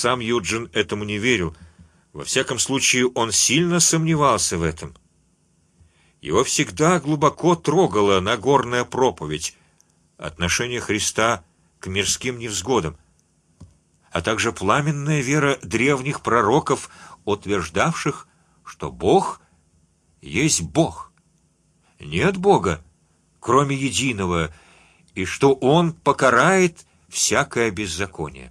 Сам Юджин этому не верил. Во всяком случае, он сильно сомневался в этом. Его всегда глубоко трогала Нагорная проповедь, отношение Христа к мирским невзгодам, а также пламенная вера древних пророков, утверждавших, что Бог есть Бог, нет Бога, кроме единого, и что Он покарает всякое беззаконие.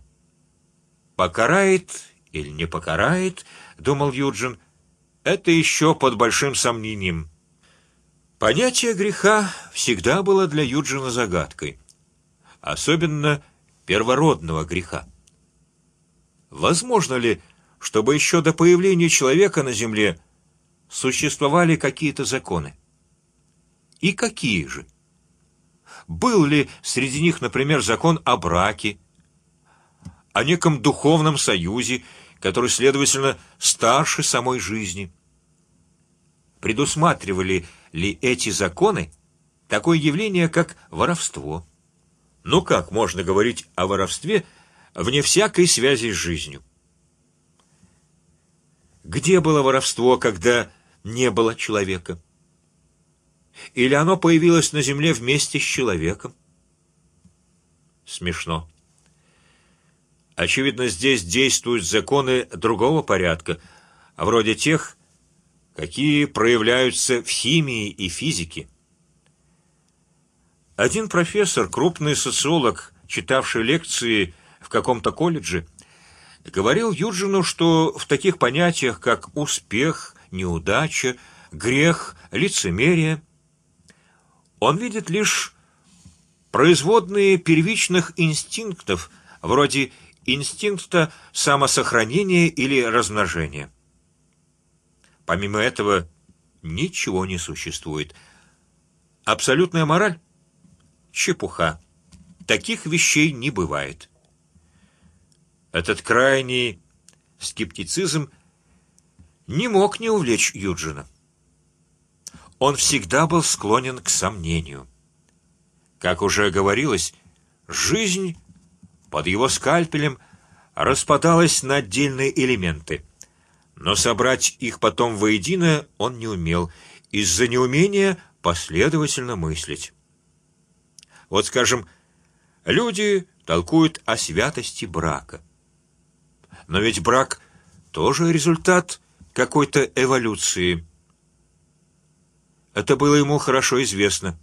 Покарает или не покарает, думал Юджин, это еще под большим сомнением. Понятие греха всегда было для Юджина загадкой, особенно первородного греха. Возможно ли, чтобы еще до появления человека на земле существовали какие-то законы? И какие же? Был ли среди них, например, закон о браке, о неком духовном союзе, который, следовательно, старше самой жизни? Предусматривали ли эти законы такое явление, как воровство? Ну как можно говорить о воровстве вне всякой связи с жизнью? Где было воровство, когда не было человека? Или оно появилось на земле вместе с человеком? Смешно. Очевидно, здесь действуют законы другого порядка, вроде тех, какие проявляются в химии и физике. Один профессор, крупный социолог, читавший лекции в каком-то колледже, говорил Юджину, что в таких понятиях, как успех, неудача, грех, лицемерие, он видит лишь производные первичных инстинктов, вроде инстинкта самосохранения или размножения. Помимо этого ничего не существует. Абсолютная мораль — чепуха. Таких вещей не бывает. Этот крайний скептицизм не мог не увлечь Юджина. Он всегда был склонен к сомнению. Как уже говорилось, жизнь под его скальпелем распадалась на отдельные элементы но собрать их потом воедино он не умел из-за неумения последовательно мыслить. Вот, скажем, люди толкуют о святости брака, но ведь брак тоже результат какой-то эволюции. Это было ему хорошо известно.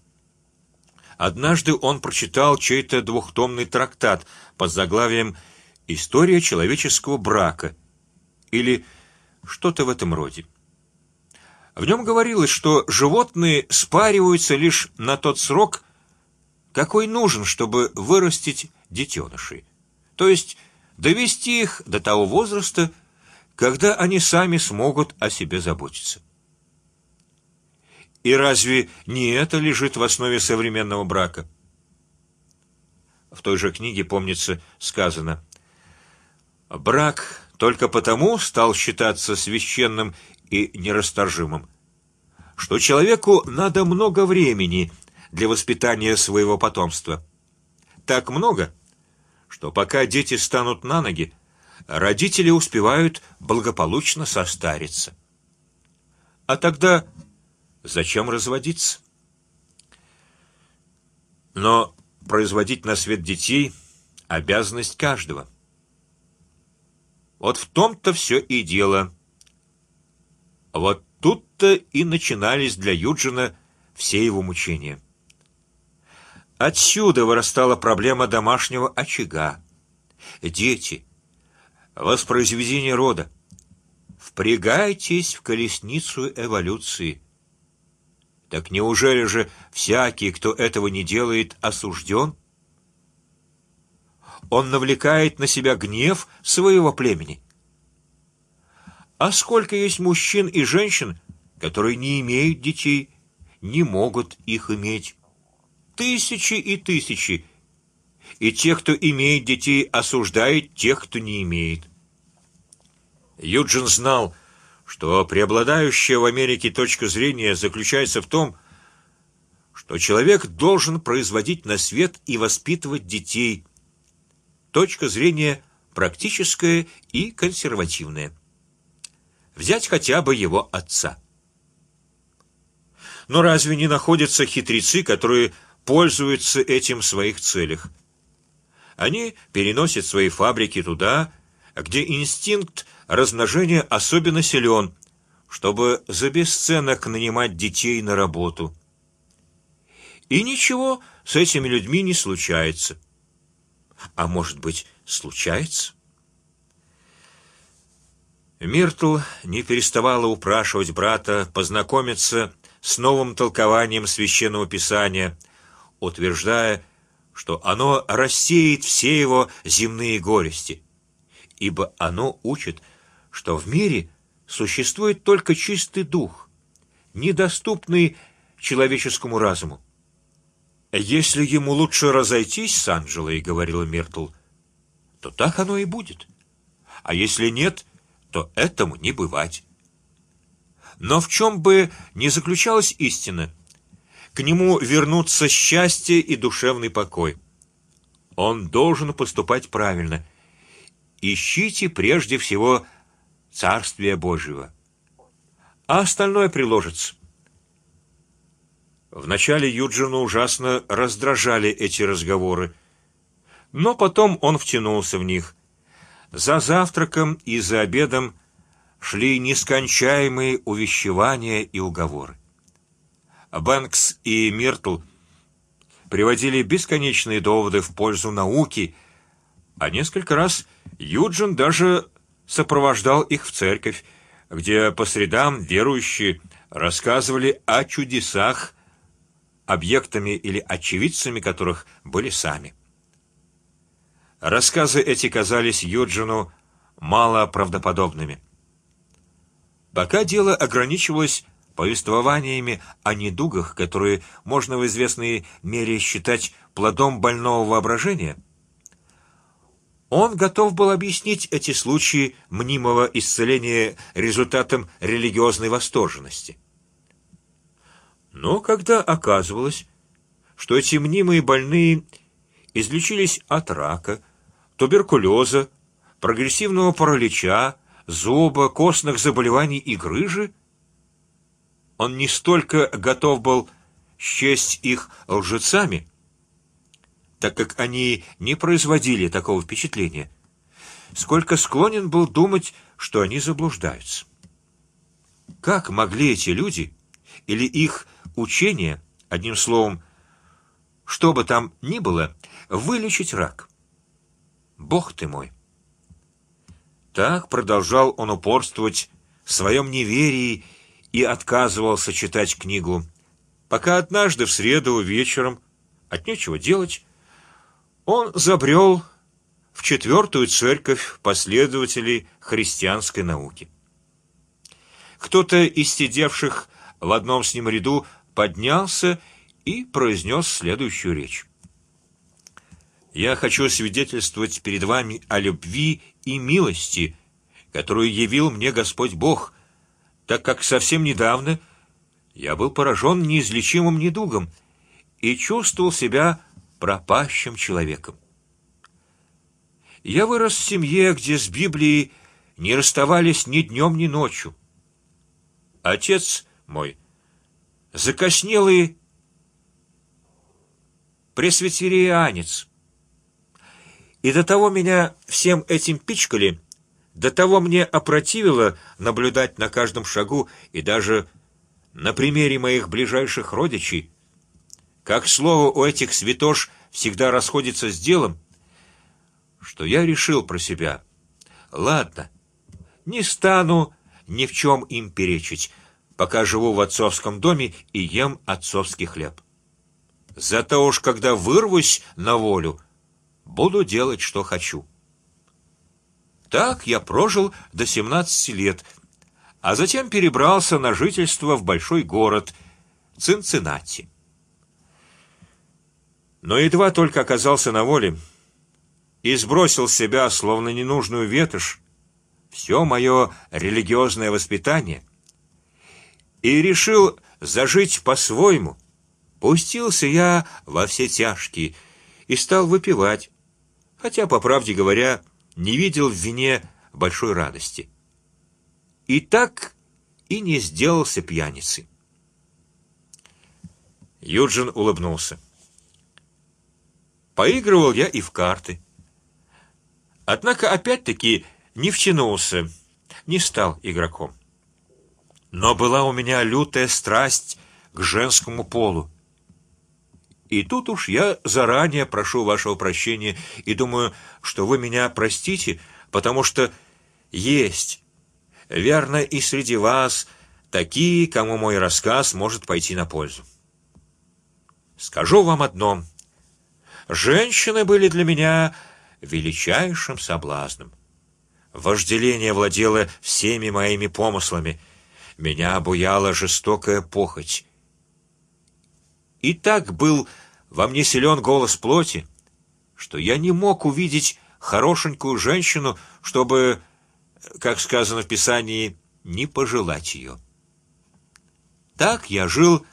Однажды он прочитал чей-то двухтомный трактат под заглавием "История человеческого брака" или что-то в этом роде. В нем говорилось, что животные спариваются лишь на тот срок, какой нужен, чтобы вырастить детенышей, то есть довести их до того возраста, когда они сами смогут о себе заботиться. И разве не это лежит в основе современного брака? В той же книге помнится сказано: брак только потому стал считаться священным и нерасторжимым, что человеку надо много времени для воспитания своего потомства, так много, что пока дети станут на ноги, родители успевают благополучно состариться. А тогда зачем разводиться? Но производить на свет детей обязанность каждого. Вот в том-то все и дело. Вот тут-то и начинались для Юджина все его мучения. Отсюда вырастала проблема домашнего очага, дети, воспроизведение рода. Впрягайтесь в колесницу эволюции. Так неужели же всякий, кто этого не делает, осужден? он навлекает на себя гнев своего племени. А сколько есть мужчин и женщин, которые не имеют детей, не могут их иметь? Тысячи и тысячи. И тех, кто имеет детей, осуждает тех, кто не имеет. Юджин знал, что преобладающая в Америке точка зрения заключается в том, что человек должен производить на свет и воспитывать детей точка зрения практическое и консервативное. Взять хотя бы его отца. Но разве не находятся хитрецы, которые пользуются этим в своих целях? Они переносят свои фабрики туда, где инстинкт размножения особенно силен, чтобы за бесценок нанимать детей на работу. И ничего с этими людьми не случается. А может быть, случается? Миртл не переставала упрашивать брата познакомиться с новым толкованием священного писания, утверждая, что оно рассеет все его земные горести, ибо оно учит, что в мире существует только чистый дух, недоступный человеческому разуму. Если ему лучше разойтись с Анжелой, говорила Миртл, то так оно и будет. А если нет, то этому не бывать. Но в чем бы ни заключалась истина, к нему вернутся счастье и душевный покой. Он должен поступать правильно. Ищите прежде всего царствия Божьего, а остальное приложится. Вначале Юджину ужасно раздражали эти разговоры, но потом он втянулся в них. За завтраком и за обедом шли нескончаемые увещевания и уговоры. Бэнкс и Миртл приводили бесконечные доводы в пользу науки, а несколько раз Юджин даже сопровождал их в церковь, где по средам верующие рассказывали о чудесах, объектами или очевидцами которых были сами. Рассказы эти казались Юджину мало правдоподобными. Пока дело ограничивалось повествованиями о недугах, которые можно в известной мере считать плодом больного воображения, он готов был объяснить эти случаи мнимого исцеления результатом религиозной восторженности. Но когда оказывалось, что эти мнимые больные излечились от рака, туберкулеза, прогрессивного паралича, зуба, костных заболеваний и грыжи, он не столько готов был счесть их лжецами, так как они не производили такого впечатления, сколько склонен был думать, что они заблуждаются. Как могли эти люди или их учение, одним словом, что бы там ни было, вылечить рак? Бог ты мой! Так продолжал он упорствовать в своем неверии и отказывался читать книгу, пока однажды в среду вечером от нечего делать он забрел в четвертую церковь последователей христианской науки. Кто-то из сидевших в одном с ним ряду поднялся и произнес следующую речь: "Я хочу свидетельствовать перед вами о любви и милости, которую явил мне Господь Бог, так как совсем недавно я был поражен неизлечимым недугом и чувствовал себя пропащим человеком. Я вырос в семье, где с Библией не расставались ни днем, ни ночью. Отец мой закоснелый пресвитерианец, и до того меня всем этим пичкали, до того мне опротивило наблюдать на каждом шагу и даже на примере моих ближайших родичей, как слово у этих святош всегда расходится с делом, что я решил про себя: ладно, не стану ни в чем им перечить, пока живу в отцовском доме и ем отцовский хлеб. Зато уж когда вырвусь на волю, буду делать, что хочу. Так я прожил до семнадцати лет, а затем перебрался на жительство в большой город Цинциннати. Но едва только оказался на воле и сбросил себя, словно ненужную ветошь, все мое религиозное воспитание и решил зажить по-своему. Пустился я во все тяжкие и стал выпивать хотя, по правде говоря, не видел в вине большой радости. И так и не сделался пьяницей. Юджин улыбнулся. Поигрывал я и в карты. Однако опять-таки не втянулся, не стал игроком. Но была у меня лютая страсть к женскому полу. И тут уж я заранее прошу вашего прощения и думаю, что вы меня простите, потому что есть, верно, и среди вас такие, кому мой рассказ может пойти на пользу. Скажу вам одно: женщины были для меня величайшим соблазном. Вожделение владело всеми моими помыслами, меня обуяла жестокая похоть. И так был во мне силен голос плоти, что я не мог увидеть хорошенькую женщину, чтобы, как сказано в Писании, не пожелать ее. Так я жил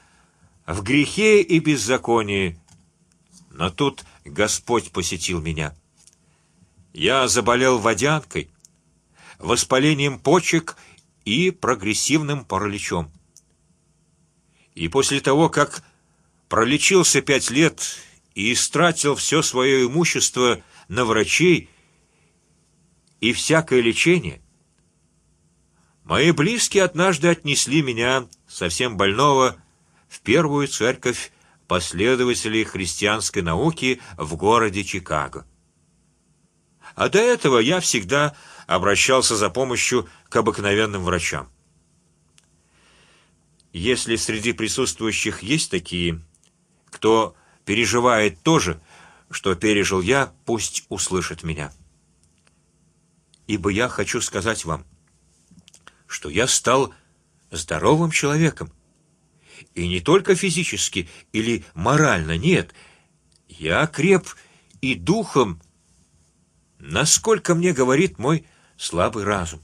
в грехе и беззаконии, но тут Господь посетил меня. Я заболел водянкой, воспалением почек и прогрессивным параличом. И после того, как пролечился пять лет и истратил все свое имущество на врачей и всякое лечение, мои близкие однажды отнесли меня совсем больного в первую церковь последователей христианской науки в городе Чикаго. А до этого я всегда обращался за помощью к обыкновенным врачам. Если среди присутствующих есть такие, кто переживает то же, что пережил я, пусть услышит меня. Ибо я хочу сказать вам, что я стал здоровым человеком, и не только физически или морально, нет, я креп и духом, насколько мне говорит мой слабый разум.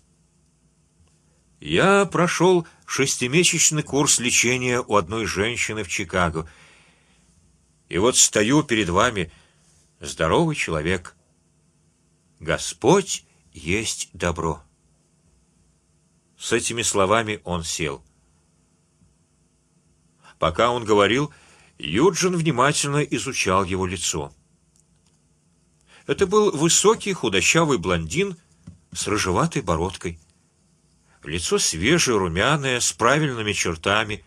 Я прошел шестимесячный курс лечения у одной женщины в Чикаго и вот стою перед вами, здоровый человек. Господь есть добро. С этими словами он сел. Пока он говорил, Юджин внимательно изучал его лицо. Это был высокий худощавый блондин с рыжеватой бородкой. Лицо свежее, румяное, с правильными чертами,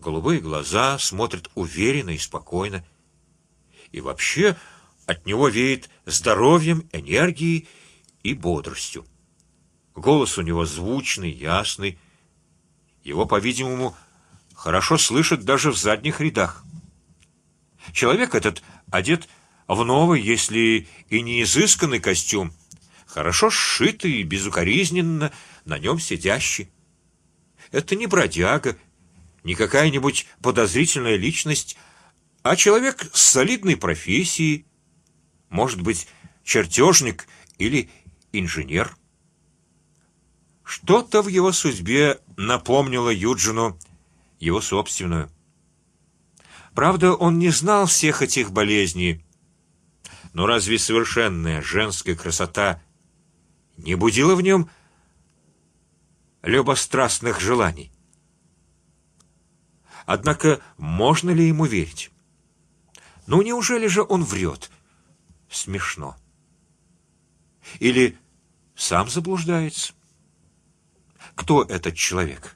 голубые глаза смотрят уверенно и спокойно и вообще от него веет здоровьем, энергией и бодростью. Голос у него звучный, ясный. Его, по-видимому, хорошо слышат даже в задних рядах. Человек этот одет в новый, если и не изысканный костюм, хорошо сшитый, безукоризненно на нем сидящий. Это не бродяга, не какая-нибудь подозрительная личность, а человек с солидной профессией, может быть, чертежник или инженер. Что-то в его судьбе напомнило Юджину его собственную. Правда, он не знал всех этих болезней, но разве совершенная женская красота не будила в нем любострастных желаний? Однако можно ли ему верить? Ну неужели же он врет? Смешно. Или сам заблуждается? Кто этот человек?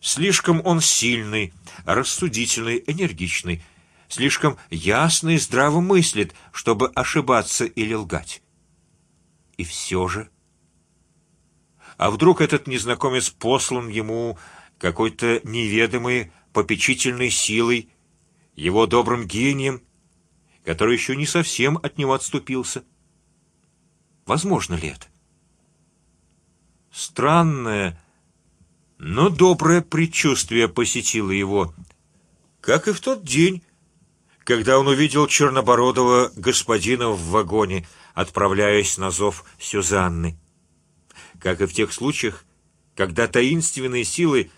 Слишком он сильный, рассудительный, энергичный, слишком ясно и здраво мыслит, чтобы ошибаться или лгать. И все же, а вдруг этот незнакомец послан ему какой-то неведомой попечительной силой его добрым гением, который еще не совсем от него отступился. Возможно ли это? Странное, но доброе предчувствие посетило его, как и в тот день, когда он увидел чернобородого господина в вагоне, отправляясь на зов Сюзанны, как и в тех случаях, когда таинственные силы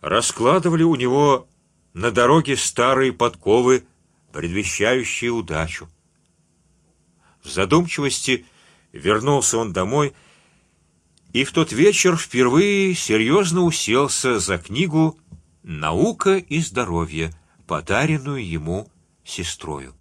раскладывали у него на дороге старые подковы, предвещающие удачу. В задумчивости Вернулся он домой и в тот вечер впервые серьезно уселся за книгу "Наука и здоровье", подаренную ему сестрою.